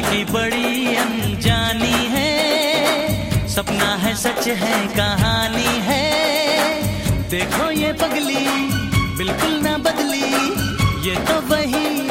की बड़ी अनजानी है। सपना है, सच है, कहानी है। देखो ये पगली, बिल्कुल ना बदली। ये तो वही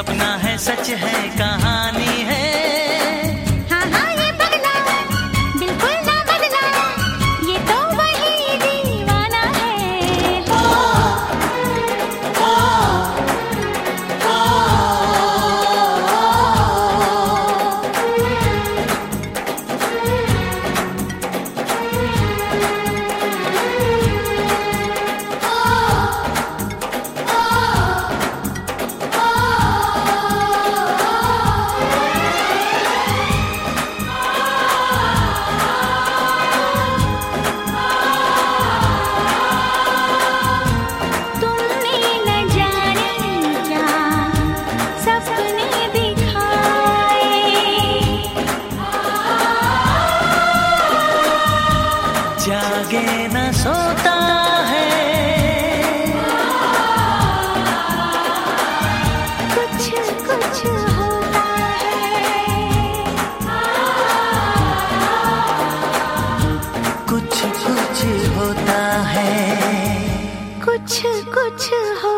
सपना है सच है कहानी 却好。